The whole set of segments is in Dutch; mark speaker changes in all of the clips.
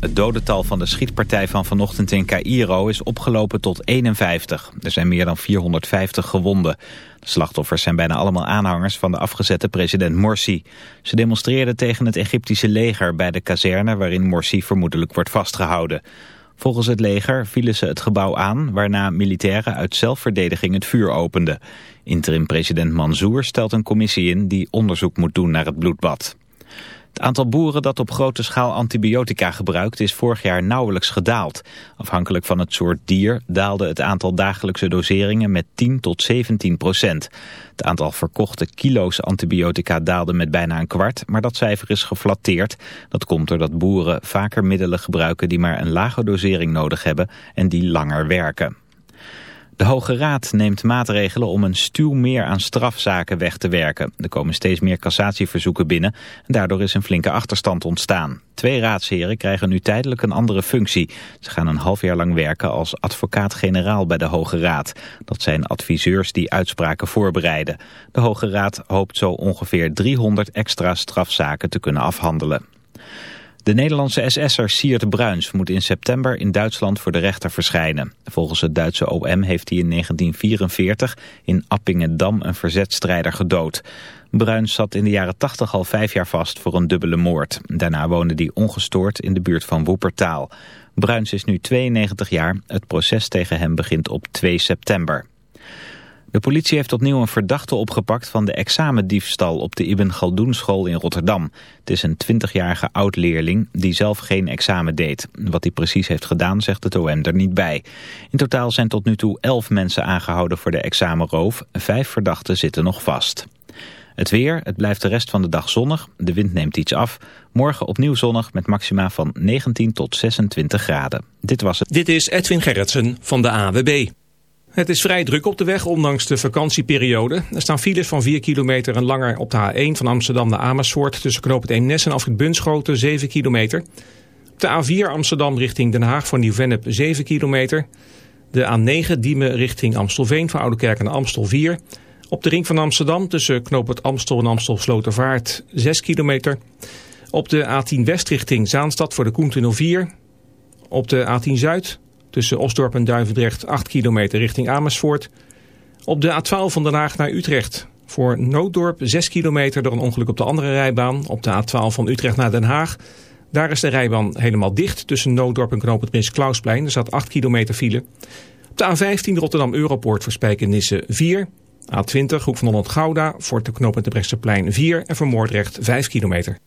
Speaker 1: Het dodental van de schietpartij van vanochtend in Cairo is opgelopen tot 51. Er zijn meer dan 450 gewonden. De slachtoffers zijn bijna allemaal aanhangers van de afgezette president Morsi. Ze demonstreerden tegen het Egyptische leger bij de kazerne waarin Morsi vermoedelijk wordt vastgehouden. Volgens het leger vielen ze het gebouw aan, waarna militairen uit zelfverdediging het vuur openden. Interim-president Mansour stelt een commissie in die onderzoek moet doen naar het bloedbad. Het aantal boeren dat op grote schaal antibiotica gebruikt is vorig jaar nauwelijks gedaald. Afhankelijk van het soort dier daalde het aantal dagelijkse doseringen met 10 tot 17 procent. Het aantal verkochte kilo's antibiotica daalde met bijna een kwart, maar dat cijfer is geflatteerd. Dat komt doordat boeren vaker middelen gebruiken die maar een lage dosering nodig hebben en die langer werken. De Hoge Raad neemt maatregelen om een stuw meer aan strafzaken weg te werken. Er komen steeds meer cassatieverzoeken binnen en daardoor is een flinke achterstand ontstaan. Twee raadsheren krijgen nu tijdelijk een andere functie. Ze gaan een half jaar lang werken als advocaat-generaal bij de Hoge Raad. Dat zijn adviseurs die uitspraken voorbereiden. De Hoge Raad hoopt zo ongeveer 300 extra strafzaken te kunnen afhandelen. De Nederlandse SS'er Siert Bruins moet in september in Duitsland voor de rechter verschijnen. Volgens het Duitse OM heeft hij in 1944 in Appingedam een verzetstrijder gedood. Bruins zat in de jaren 80 al vijf jaar vast voor een dubbele moord. Daarna woonde hij ongestoord in de buurt van Woepertaal. Bruins is nu 92 jaar. Het proces tegen hem begint op 2 september. De politie heeft opnieuw een verdachte opgepakt van de examendiefstal op de Ibn Galdoen school in Rotterdam. Het is een 20-jarige oud-leerling die zelf geen examen deed. Wat hij precies heeft gedaan zegt het OM er niet bij. In totaal zijn tot nu toe 11 mensen aangehouden voor de examenroof. Vijf verdachten zitten nog vast. Het weer, het blijft de rest van de dag zonnig. De wind neemt iets af. Morgen opnieuw zonnig met maxima van 19 tot 26 graden. Dit was het.
Speaker 2: Dit is Edwin Gerritsen van de AWB. Het is vrij druk op de weg, ondanks de vakantieperiode. Er staan files van 4 kilometer en langer op de A1 van Amsterdam naar Amersfoort... tussen knoop het Eemnes en afrit Bunschoten, 7 kilometer. Op de A4 Amsterdam richting Den Haag voor Nieuw-Vennep, 7 kilometer. De A9 Diemen richting Amstelveen voor Oudekerk en Amstel 4. Op de ring van Amsterdam tussen knoop het Amstel en Amstel Slotervaart, 6 kilometer. Op de A10 West richting Zaanstad voor de Koentunnel 4. Op de A10 Zuid Tussen Osdorp en Duivendrecht 8 kilometer richting Amersfoort. Op de A12 van Den Haag naar Utrecht. Voor Nooddorp 6 kilometer door een ongeluk op de andere rijbaan. Op de A12 van Utrecht naar Den Haag. Daar is de rijbaan helemaal dicht tussen Nooddorp en Knoop het Prins Klausplein. Er staat 8 kilometer file. Op de A15 Rotterdam Europoort voor Spijkenisse 4. A20 Hoek van Holland Gouda voor de knoop het Brechtseplein 4. En voor Moordrecht 5 kilometer.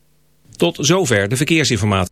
Speaker 2: Tot zover de verkeersinformatie.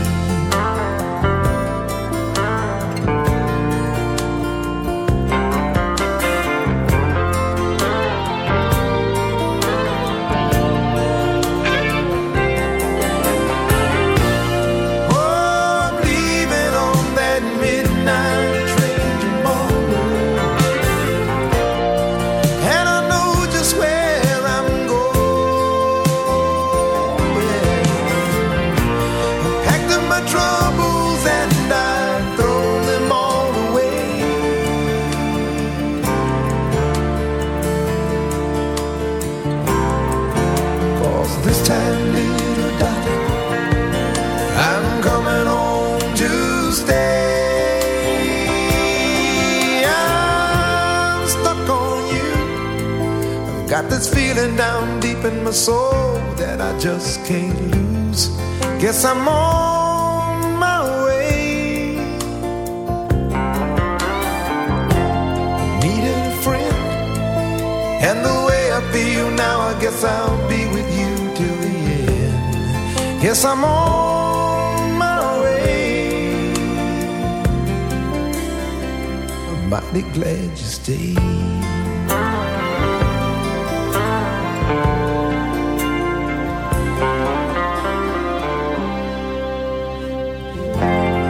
Speaker 3: Mighty glad.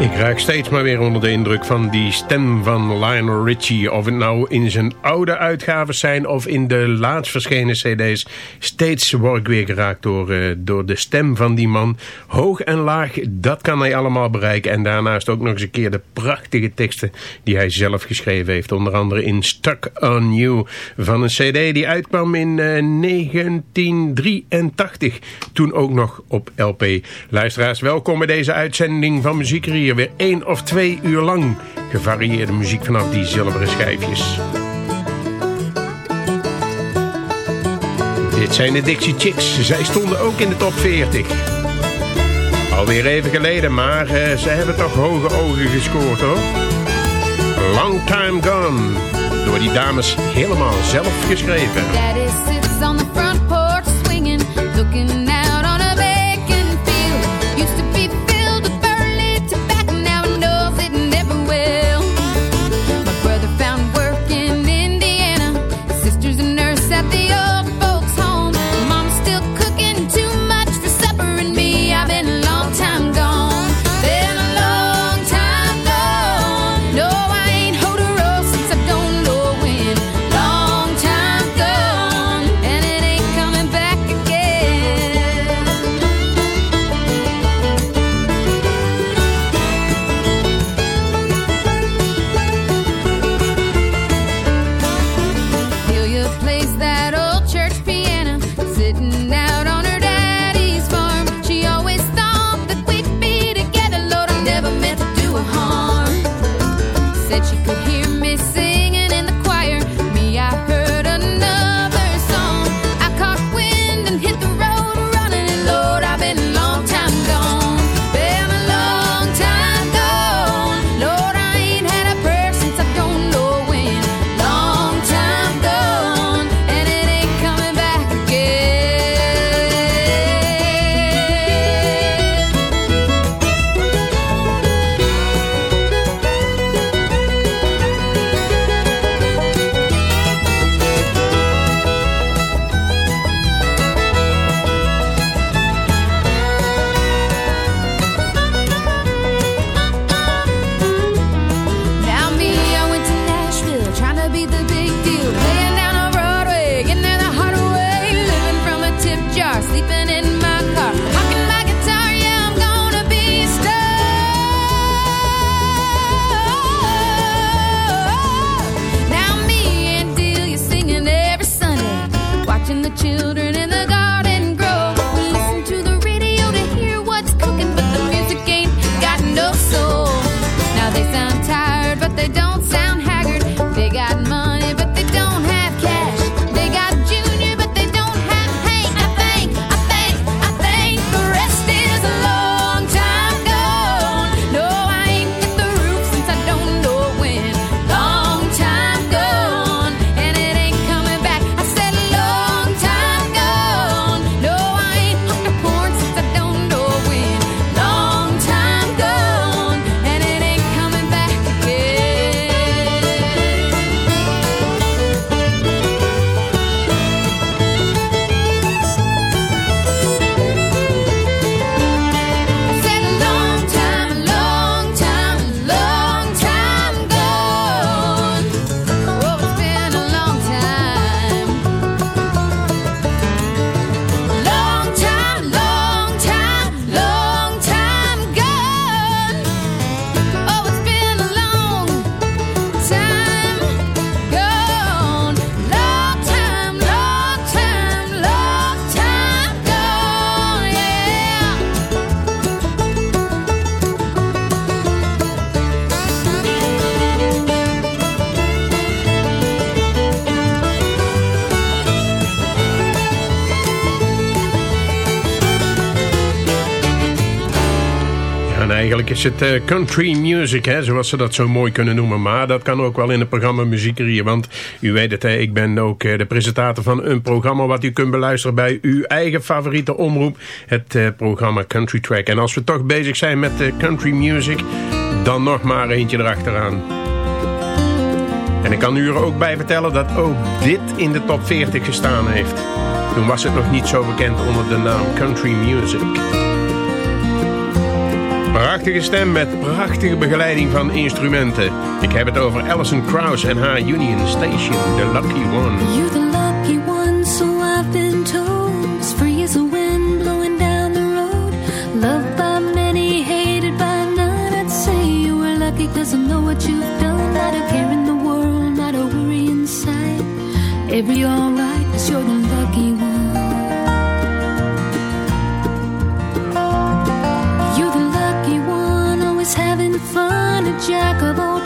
Speaker 4: Ik raak steeds maar weer onder de indruk van die stem van Lionel Richie. Of het nou in zijn oude uitgaven zijn of in de laatst verschenen cd's. Steeds word ik weer geraakt door, eh, door de stem van die man. Hoog en laag, dat kan hij allemaal bereiken. En daarnaast ook nog eens een keer de prachtige teksten die hij zelf geschreven heeft. Onder andere in Stuck on You van een cd die uitkwam in eh, 1983. Toen ook nog op LP. Luisteraars, welkom bij deze uitzending van Muziek hier. Weer één of twee uur lang gevarieerde muziek vanaf die zilveren schijfjes. Dit zijn de Dixie Chicks. Zij stonden ook in de top 40. Alweer even geleden, maar eh, ze hebben toch hoge ogen gescoord hoor. Long Time Gone. Door die dames helemaal zelf geschreven. Eigenlijk is het eh, country music, hè, zoals ze dat zo mooi kunnen noemen. Maar dat kan ook wel in het programma Muziekerie. Want u weet het, ik ben ook eh, de presentator van een programma... wat u kunt beluisteren bij uw eigen favoriete omroep. Het uh, programma Country Track. En als we toch bezig zijn met country music... dan nog maar eentje erachteraan. En ik kan u er ook bij vertellen dat ook dit in de top 40 gestaan heeft. Toen was het nog niet zo bekend onder de naam Country Music. Prachtige stem met prachtige begeleiding van instrumenten. Ik heb het over Alison Krauss en haar Union Station, The Lucky One.
Speaker 5: You're the lucky one, so I've been told. As free as a wind blowing down the road. Loved by many, hated by none. I'd say you were lucky cause I know what you've done. Not a care in the world, not a worry inside. Every alright cause you're the lucky one. Fun. A jack of all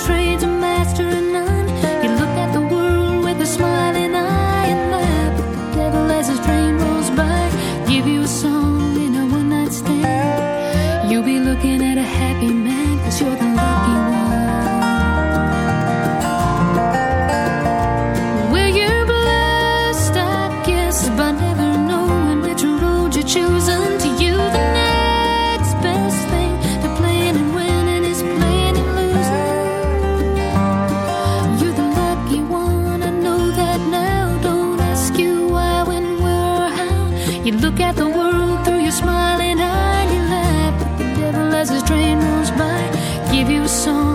Speaker 4: chant.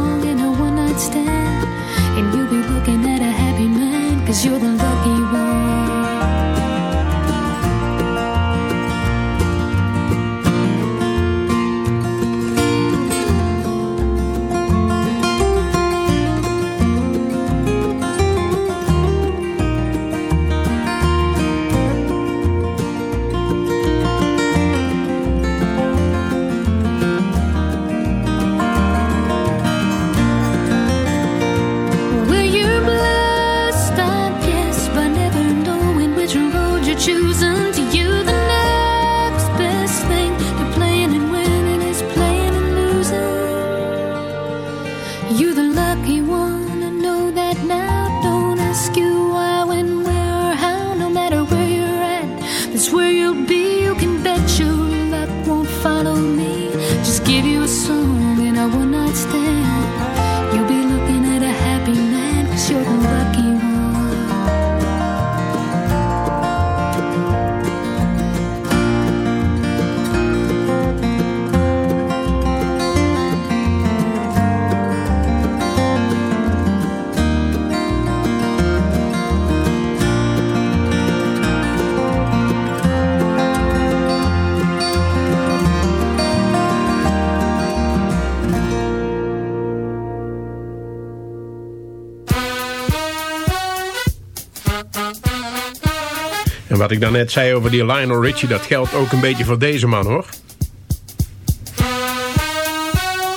Speaker 4: Wat ik daarnet zei over die Lionel Richie, dat geldt ook een beetje voor deze man hoor.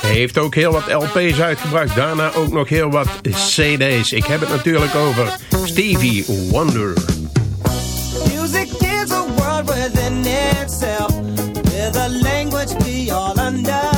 Speaker 4: Hij heeft ook heel wat LP's uitgebracht, daarna ook nog heel wat CD's. Ik heb het natuurlijk over Stevie Wonder.
Speaker 6: Music is a world within itself, with a language we all understand.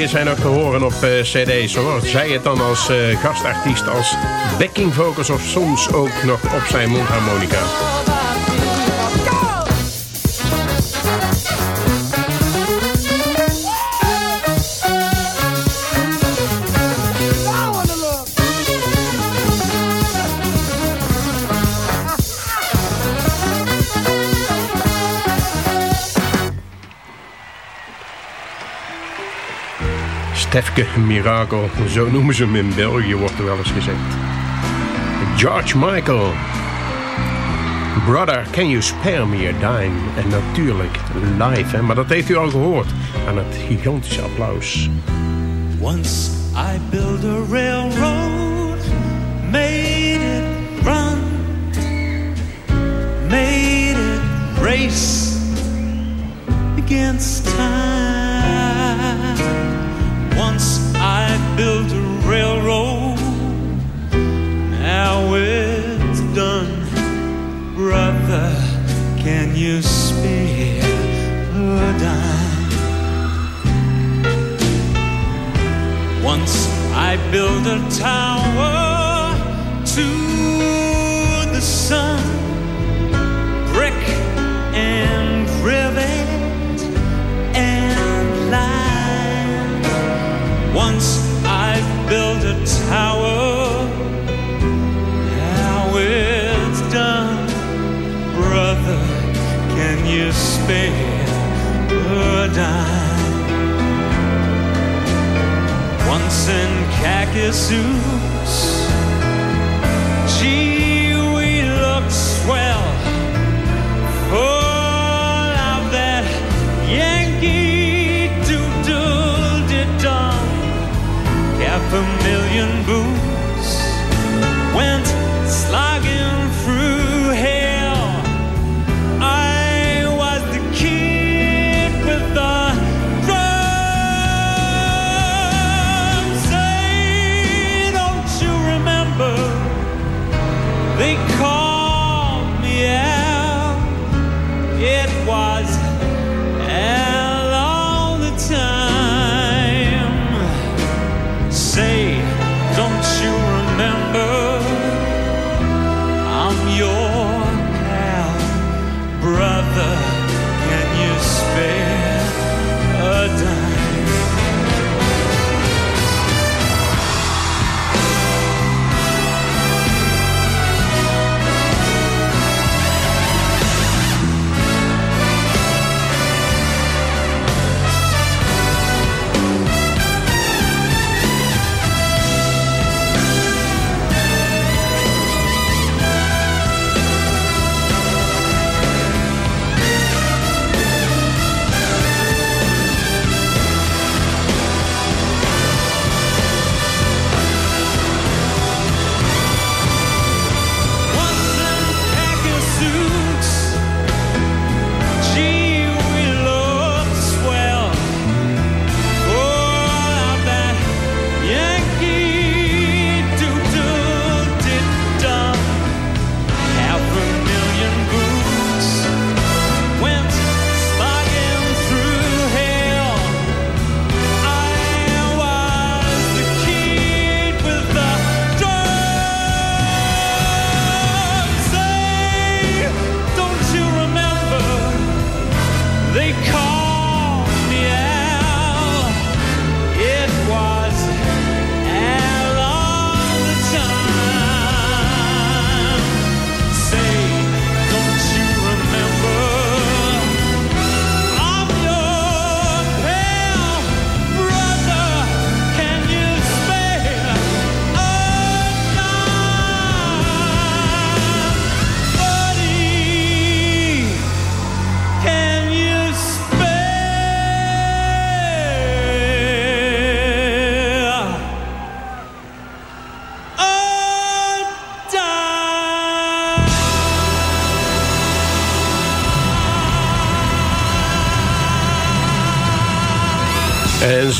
Speaker 4: Is hij nog te horen op eh, cd's hoor. Zij het dan als eh, gastartiest, als backing vocals of soms ook nog op zijn mondharmonica. Stefke Miracle, zo noemen ze hem in België, wordt er wel eens gezegd. George Michael. Brother, can you spare me a dime? En natuurlijk live, hè? maar dat heeft u al gehoord aan het gigantische applaus.
Speaker 7: Once I built a railroad, made it run, made it race against time. I built a railroad, now it's done. Brother, can you spare a dime? Once I built a tower to the sun, brick and rivet and lime. Once I built a tower, now it's done. Brother, can you spare a dime? Once in khaki suits, A million boots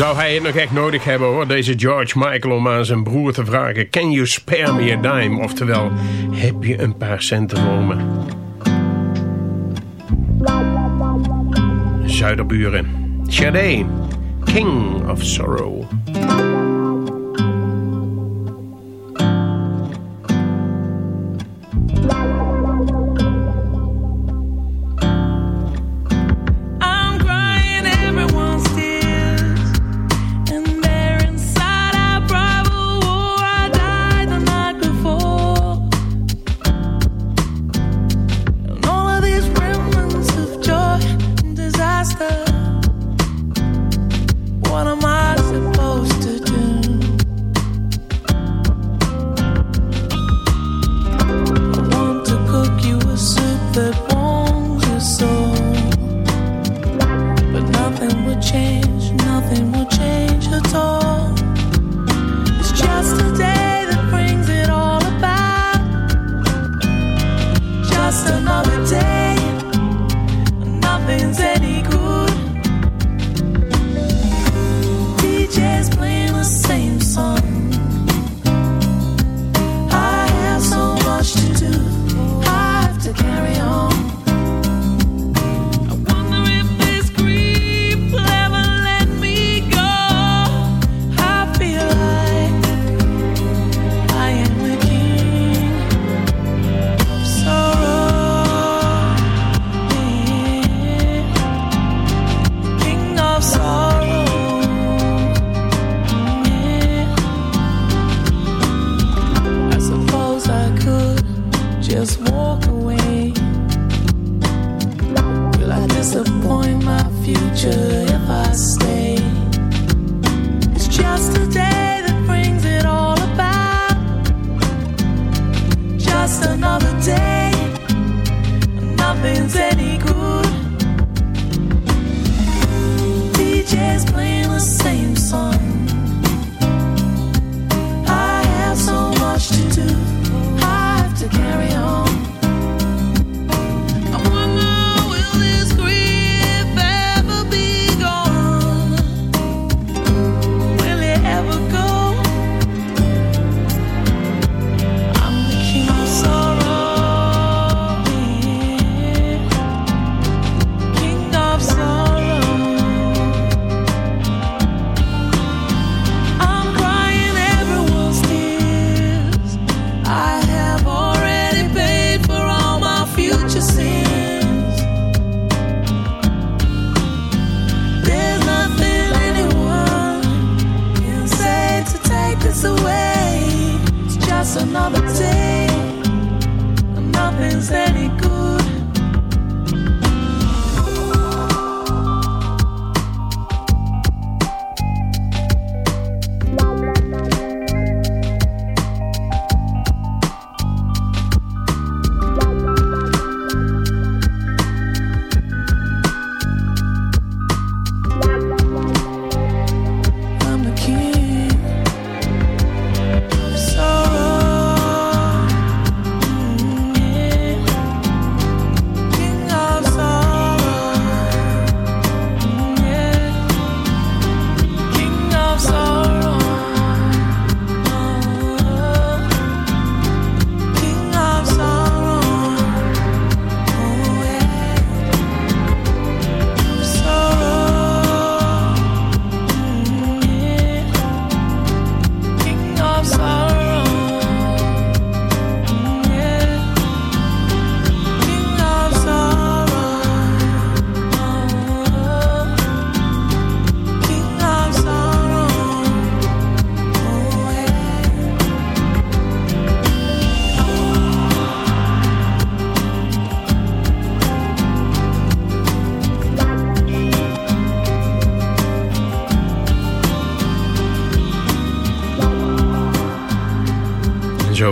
Speaker 8: Zou hij het nog echt nodig hebben hoor, deze George Michael om aan zijn broer te vragen... Can you spare me a dime? Oftewel, heb je een paar centen voor? Zuiderburen. Sade, King of Sorrow.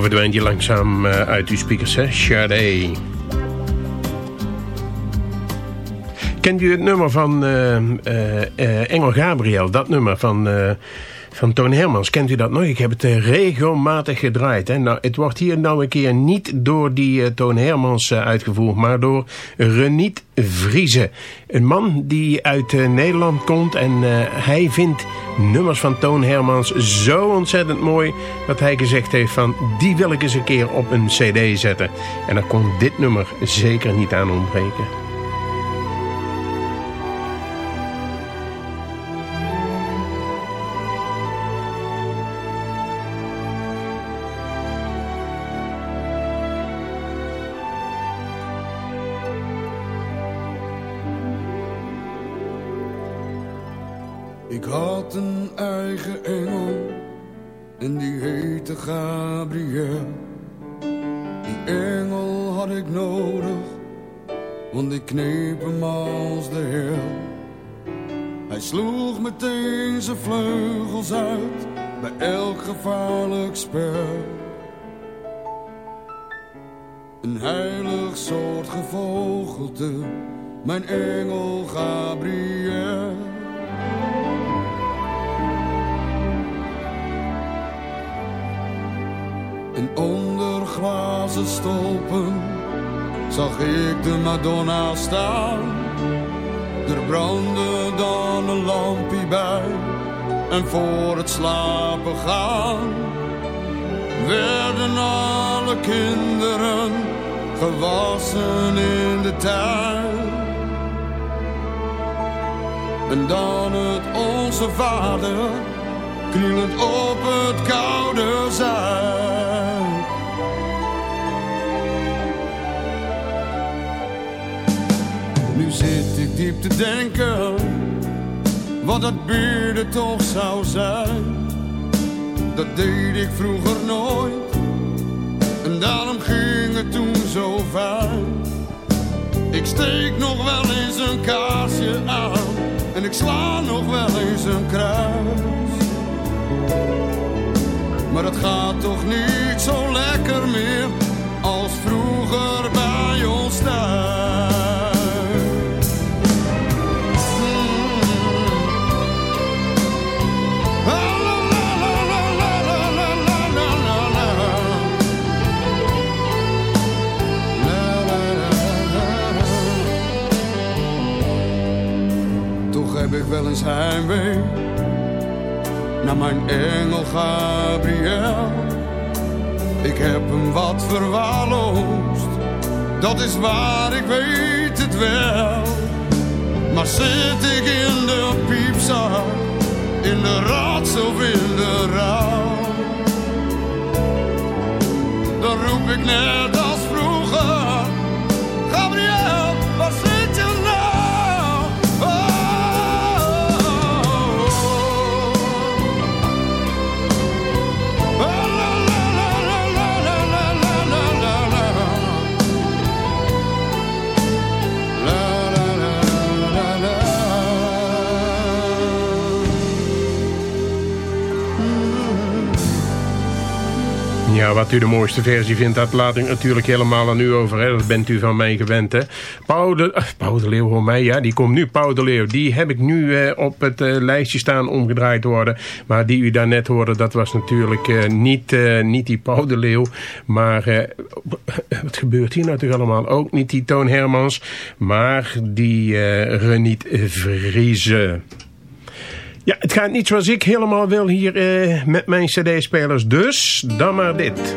Speaker 8: verdwijnt die langzaam eh, uit uw speakers, hè? Sade. Kent u het nummer van uh, Engel Gabriel? Dat nummer van...
Speaker 4: Van Toon Hermans, kent u dat nog? Ik heb het eh, regelmatig gedraaid. Hè? Nou, het wordt hier nou een keer niet door die uh, Toon Hermans uh, uitgevoerd, maar door Reniet Vriezen. Een man die uit Nederland komt en hij vindt nummers van Toon Hermans zo ontzettend mooi... dat hij gezegd heeft van die wil ik eens een keer op een cd zetten. En daar kon dit nummer zeker niet aan ontbreken.
Speaker 9: Eigen engel en die heette Gabriel. Die engel had ik nodig, want ik kneep hem als de hel. Hij sloeg meteen zijn vleugels uit bij elk gevaarlijk spel. Een heilig soort gevogelte, mijn engel Gabriel. En onder glazen stolpen zag ik de Madonna staan. Er brandde dan een lampje bij en voor het slapen gaan werden alle kinderen gewassen in de tuin. En dan het onze vader knielend op het koude zuid. Nu zit ik diep te denken, wat dat bierde toch zou zijn. Dat deed ik vroeger nooit, en daarom ging het toen zo fijn. Ik steek nog wel eens een kaarsje aan, en ik sla nog wel eens een kruis. Maar het gaat toch niet zo lekker meer als vroeger bij ons thuis. Toch Heb ik wel eens heimwee naar mijn engel Gabriel. Ik heb hem wat verwaarloosd, dat is waar, ik weet het wel. Maar zit ik in de piepzak, in de rats of in de rouw, dan roep ik net als vroeger, Gabriel,
Speaker 4: Wat u de mooiste versie vindt, dat laat ik natuurlijk helemaal aan u over. Hè. Dat bent u van mij gewend. Hè. Pauw de, uh, Pauw Leeuw, hoor mij, ja, die komt nu. Pauw de Leeuw, die heb ik nu uh, op het uh, lijstje staan omgedraaid worden. Maar die u daarnet hoorde, dat was natuurlijk niet, niet die Pauw de Leeuw. Maar wat gebeurt hier natuurlijk allemaal? Ook niet die Toon Hermans, maar die Reniet Vriezen. Ja, het gaat niet zoals ik helemaal wil hier uh, met mijn cd-spelers. Dus, dan maar dit.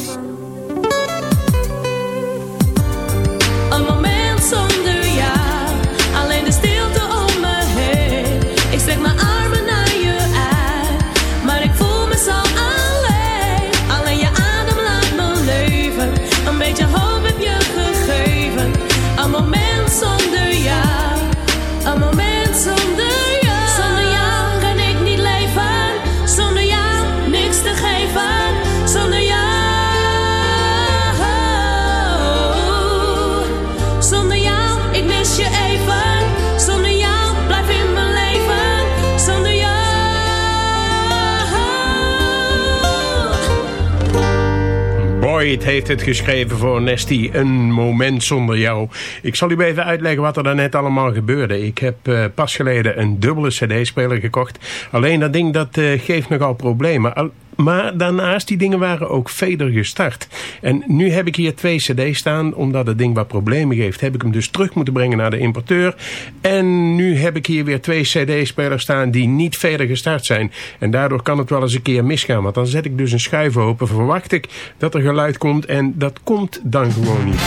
Speaker 4: Boyd heeft het geschreven voor Nesty. Een moment zonder jou. Ik zal u even uitleggen wat er daarnet allemaal gebeurde. Ik heb eh, pas geleden een dubbele cd-speler gekocht. Alleen dat ding dat eh, geeft nogal problemen. Maar daarnaast, die dingen waren ook veder gestart. En nu heb ik hier twee cd's staan. Omdat het ding wat problemen geeft, heb ik hem dus terug moeten brengen naar de importeur. En nu heb ik hier weer twee cd-spelers staan die niet verder gestart zijn. En daardoor kan het wel eens een keer misgaan. Want dan zet ik dus een schuif open, verwacht ik dat er geluid komt. En dat komt dan gewoon niet.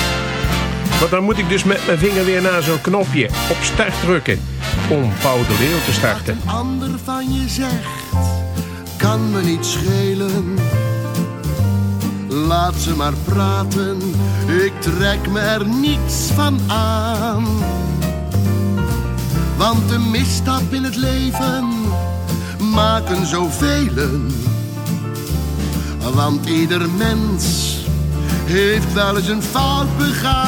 Speaker 4: Want dan moet ik dus met mijn vinger weer naar zo'n knopje op start drukken. Om Pauw de te starten.
Speaker 10: ander van je zegt, kan me niet schelen. Laat ze maar praten, ik trek me er niets van aan. Want de misstap in het leven maken zoveel. Want ieder mens heeft wel eens een fout begaan.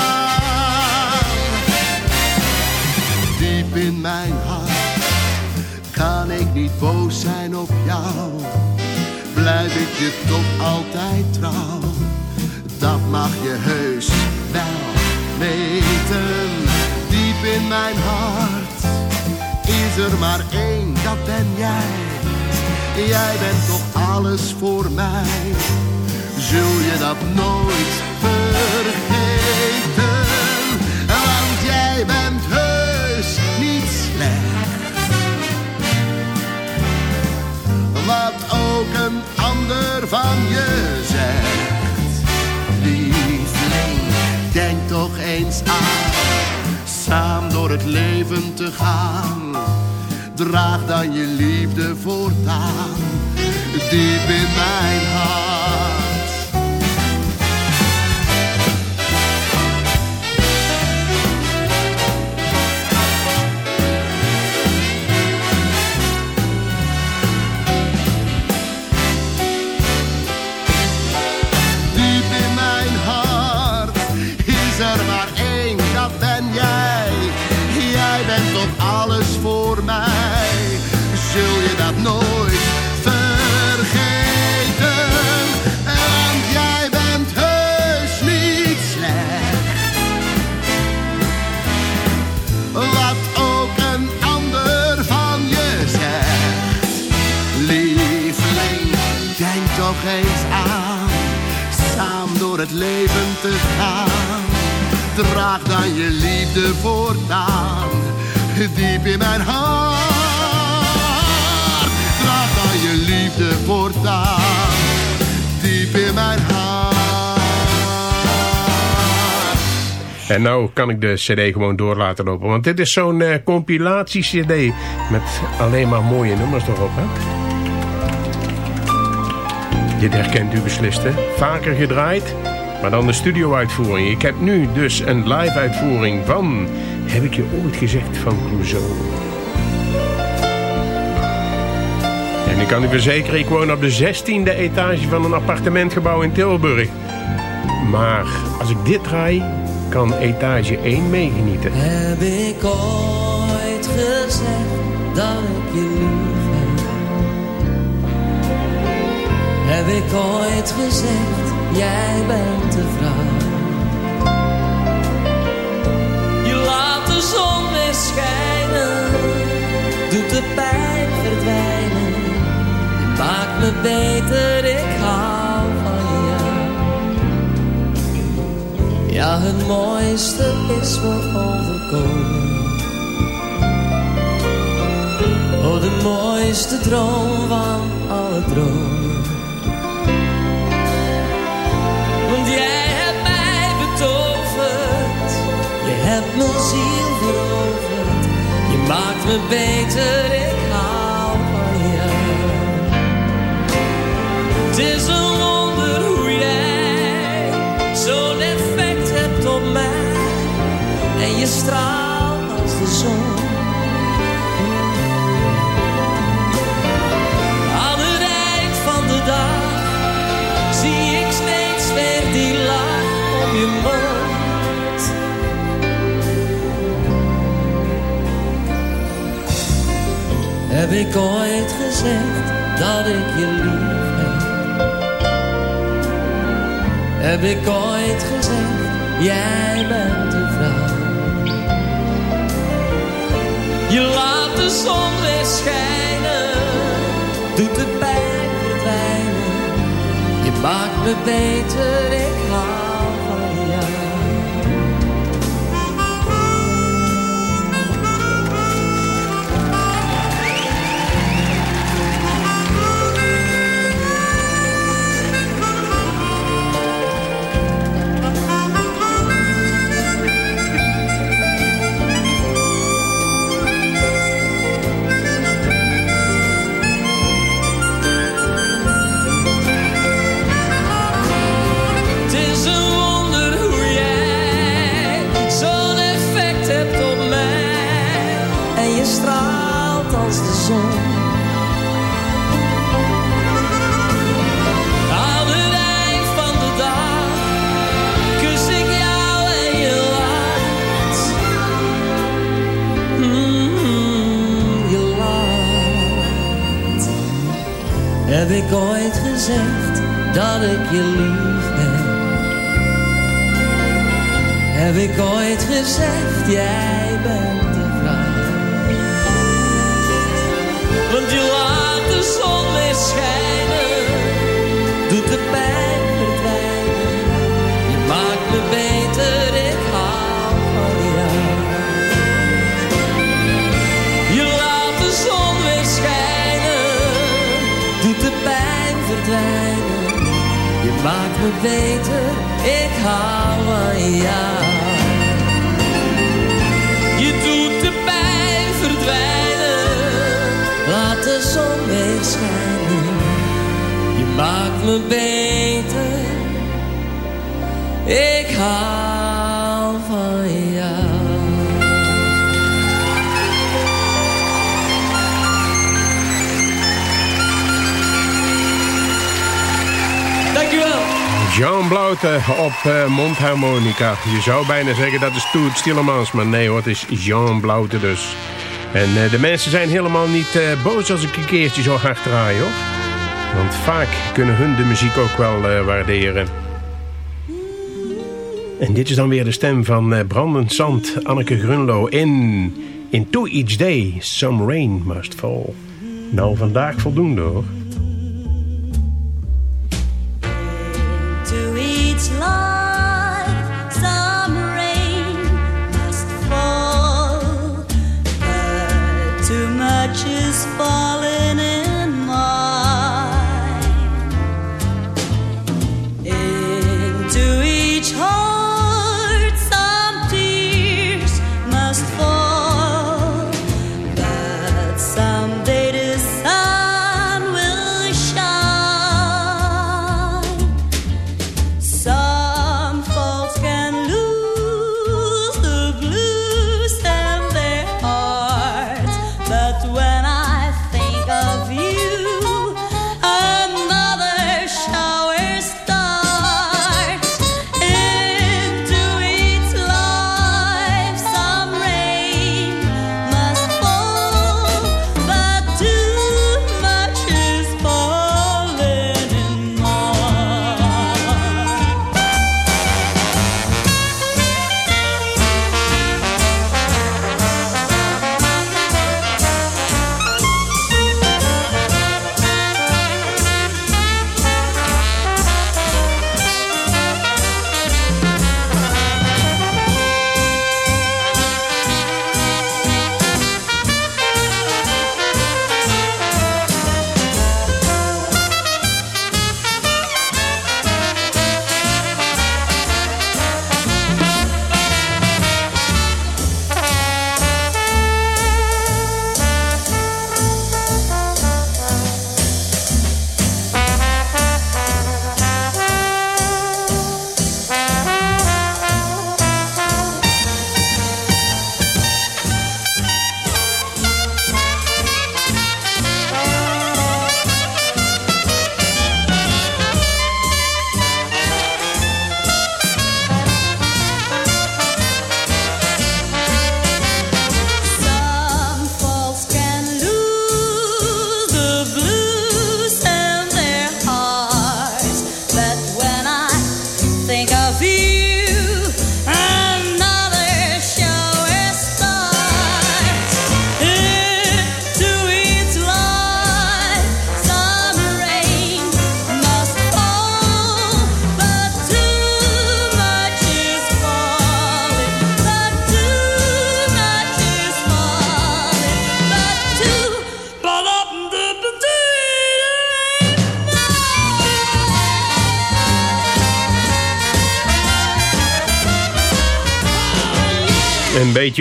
Speaker 10: Diep in mijn hart kan ik niet boos zijn op jou. Blijf ik je toch altijd trouw. Dat mag je heus wel weten. Diep in mijn hart is er maar één, dat ben jij. Jij bent toch alles voor mij. Zul je dat nooit vergeten? Het leven te gaan. Draag dan je liefde voortaan, diep in mijn hart. Nooit vergeten? Want jij bent heus niet slecht. Wat ook een ander van je zegt. Lieveling, denk toch eens aan samen door het leven te gaan. Draag dan je liefde voortaan, diep in mijn hart. Liefde voortaan, diep in mijn hart.
Speaker 4: En nou kan ik de cd gewoon door laten lopen. Want dit is zo'n eh, compilatie-cd met alleen maar mooie nummers erop. Hè? Dit herkent u beslist, hè? Vaker gedraaid, maar dan de studio-uitvoering. Ik heb nu dus een live-uitvoering van... Heb ik je ooit gezegd van Clouseau? En ik kan u verzekeren, ik woon op de 16e etage van een appartementgebouw in Tilburg. Maar als ik dit draai, kan etage 1 meegenieten.
Speaker 11: Heb ik ooit gezegd dat ik je lief heb? Heb ik ooit gezegd, jij bent de vrouw? Je laat de zon weer schijnen, doet de pijn verdwijnen. Je me beter, ik hou van jou. Ja, het mooiste is me overkomen. Oh, de mooiste droom van alle dromen. Want jij hebt mij betoverd. Je hebt mijn ziel veroverd. Je maakt me beter, ik hou Heb ik ooit gezegd dat ik je lief Heb ik ooit gezegd, jij bent de vrouw? Je laat de zon weer schijnen, doet de pijn verdwijnen. Je maakt me beter, ik Heb ik ooit gezegd dat ik je lief heb? Heb ik ooit gezegd, jij bent de vrouw? Want je laat de zon weer schijnen, doet de pijn verdwijnen. Je maakt me beter, ik hou van jou. Je doet de pijn verdwijnen, laat de zon weer schijnen. Je maakt me beter, ik hou
Speaker 4: Jean Blouten op eh, mondharmonica. Je zou bijna zeggen dat is Toet Stielemans, maar nee hoor, het is Jean Blouten dus. En eh, de mensen zijn helemaal niet eh, boos als ik een keertje zo hard draai hoor. Want vaak kunnen hun de muziek ook wel waarderen. En dit is dan weer de stem van Brandon Sant, Anneke Grunlo in Into Each Day, Some Rain Must Fall. Nou, vandaag voldoende hoor.
Speaker 12: Is falling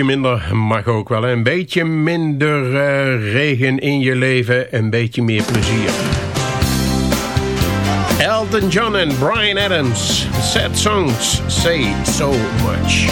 Speaker 4: minder mag ook wel. Een beetje minder eh, regen in je leven. Een beetje meer plezier. Elton John en Brian Adams. Sad songs say so much.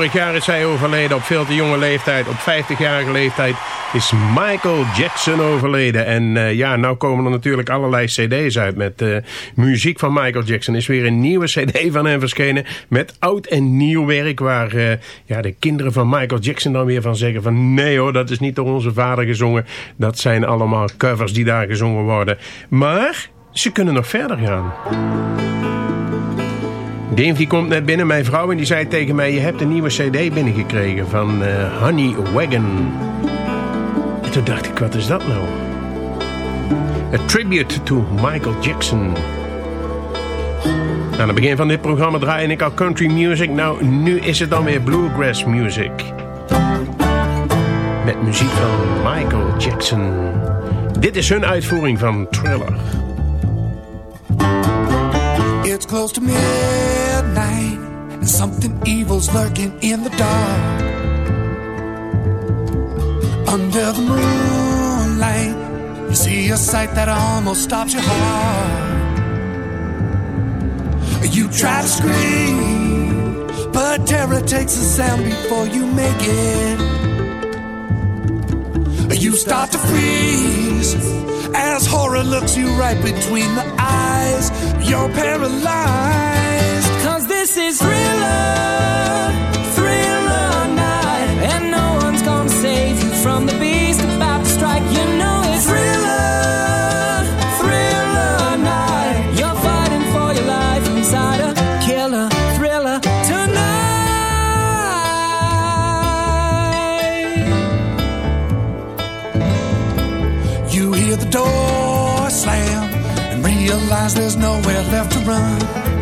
Speaker 4: Vorig jaar is hij overleden op veel te jonge leeftijd. Op 50-jarige leeftijd is Michael Jackson overleden. En uh, ja, nou komen er natuurlijk allerlei cd's uit met uh, muziek van Michael Jackson. Is weer een nieuwe cd van hem verschenen met oud en nieuw werk. Waar uh, ja, de kinderen van Michael Jackson dan weer van zeggen van... nee hoor, dat is niet door onze vader gezongen. Dat zijn allemaal covers die daar gezongen worden. Maar ze kunnen nog verder gaan. Dave die komt net binnen, mijn vrouw, en die zei tegen mij... je hebt een nieuwe cd binnengekregen van uh, Honey Wagon. En toen dacht ik, wat is dat nou? A tribute to Michael Jackson. Aan het begin van dit programma draai ik al country music. Nou, nu is het dan weer bluegrass music. Met muziek van Michael Jackson. Dit is hun uitvoering van Thriller.
Speaker 13: It's close to midnight and something evil's lurking in the dark. Under the moonlight, you see a sight that almost stops your heart. You try to scream, but terror takes a sound before you make it. You start to freeze as horror looks you right between the eyes. You're paralyzed.
Speaker 7: This is thriller, thriller night. And no one's gonna save you from the beast about to strike. You know it's thriller, thriller night. You're fighting for your life inside a killer thriller tonight.
Speaker 13: You hear the door slam and realize there's nowhere left to run.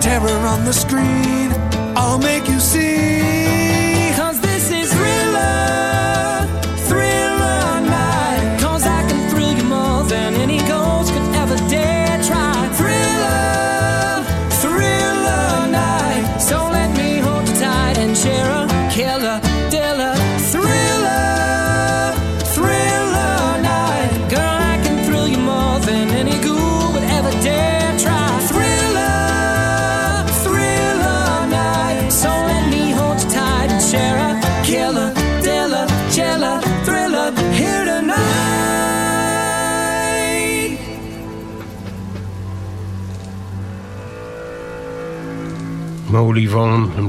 Speaker 13: Terror on the screen. I'll make you see.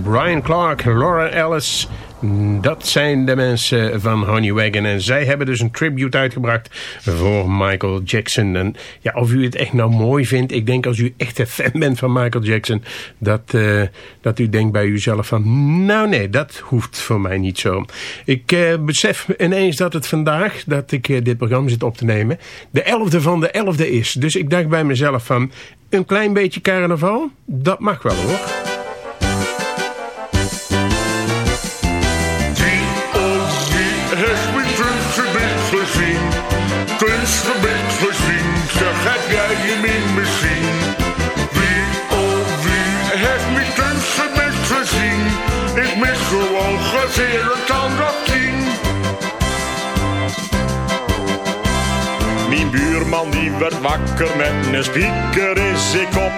Speaker 4: Brian Clark, Laura Ellis. Dat zijn de mensen van Honey Wagon. En zij hebben dus een tribute uitgebracht voor Michael Jackson. En ja, of u het echt nou mooi vindt. Ik denk als u echt een fan bent van Michael Jackson. Dat, uh, dat u denkt bij uzelf van... Nou nee, dat hoeft voor mij niet zo. Ik uh, besef ineens dat het vandaag, dat ik uh, dit programma zit op te nemen. De 11e van de 11e is. Dus ik dacht bij mezelf van... Een klein beetje carnaval, dat mag wel hoor.
Speaker 12: Buurman die werd wakker met een spieker in zijn kop.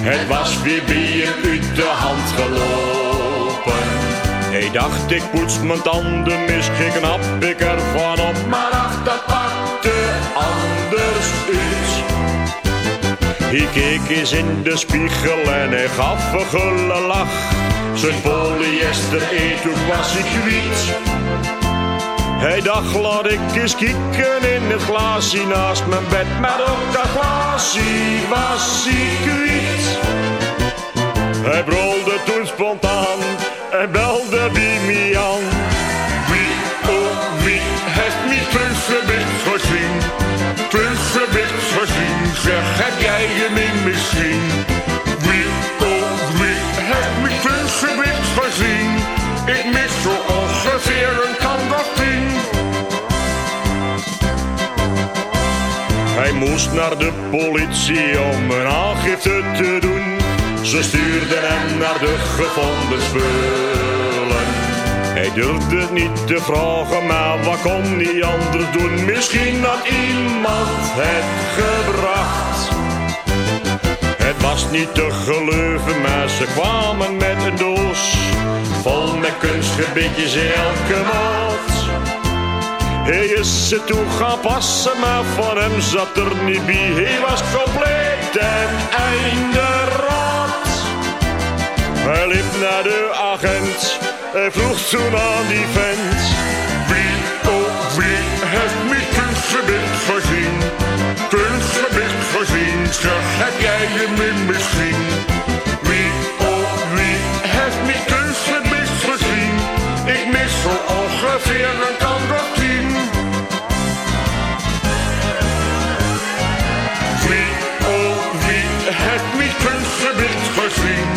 Speaker 12: Het was weer bier uit de hand gelopen. Hij dacht ik poets mijn tanden, misschien knap ik ervan op. Maar ach, dat pakte anders uit. Hij keek eens in de spiegel en hij gaf een gulle lach. Zijn polyester eethoek was hij kwiet. Hij dacht, laat ik eens kieken in het glaasje naast mijn bed. Maar ook dat glaasje was hij moest naar de politie om een aangifte te doen. Ze stuurden hem naar de gevonden spullen. Hij durfde niet te vragen, maar wat kon hij anders doen? Misschien had iemand het gebracht. Het was niet te geloven, maar ze kwamen met een doos. Vol met kunstgebitjes in elke maat. Hij is ze toe gaan passen, maar van hem zat er niet bij. Hij was compleet en einde raad. Hij liep naar de agent en vroeg toen aan die vent. Wie, oh wie, heeft me kunstgebit gezien? Kunstgebit gezien, zeg, heb jij hem in misschien? Wie, oh wie, heeft me kunstgebit gezien? Ik mis zo ongeveer een kant gezien?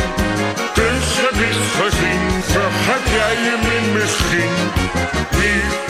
Speaker 12: Kunstgebit gezien, zeg, heb jij hem in misschien? Wie,